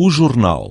o jornal.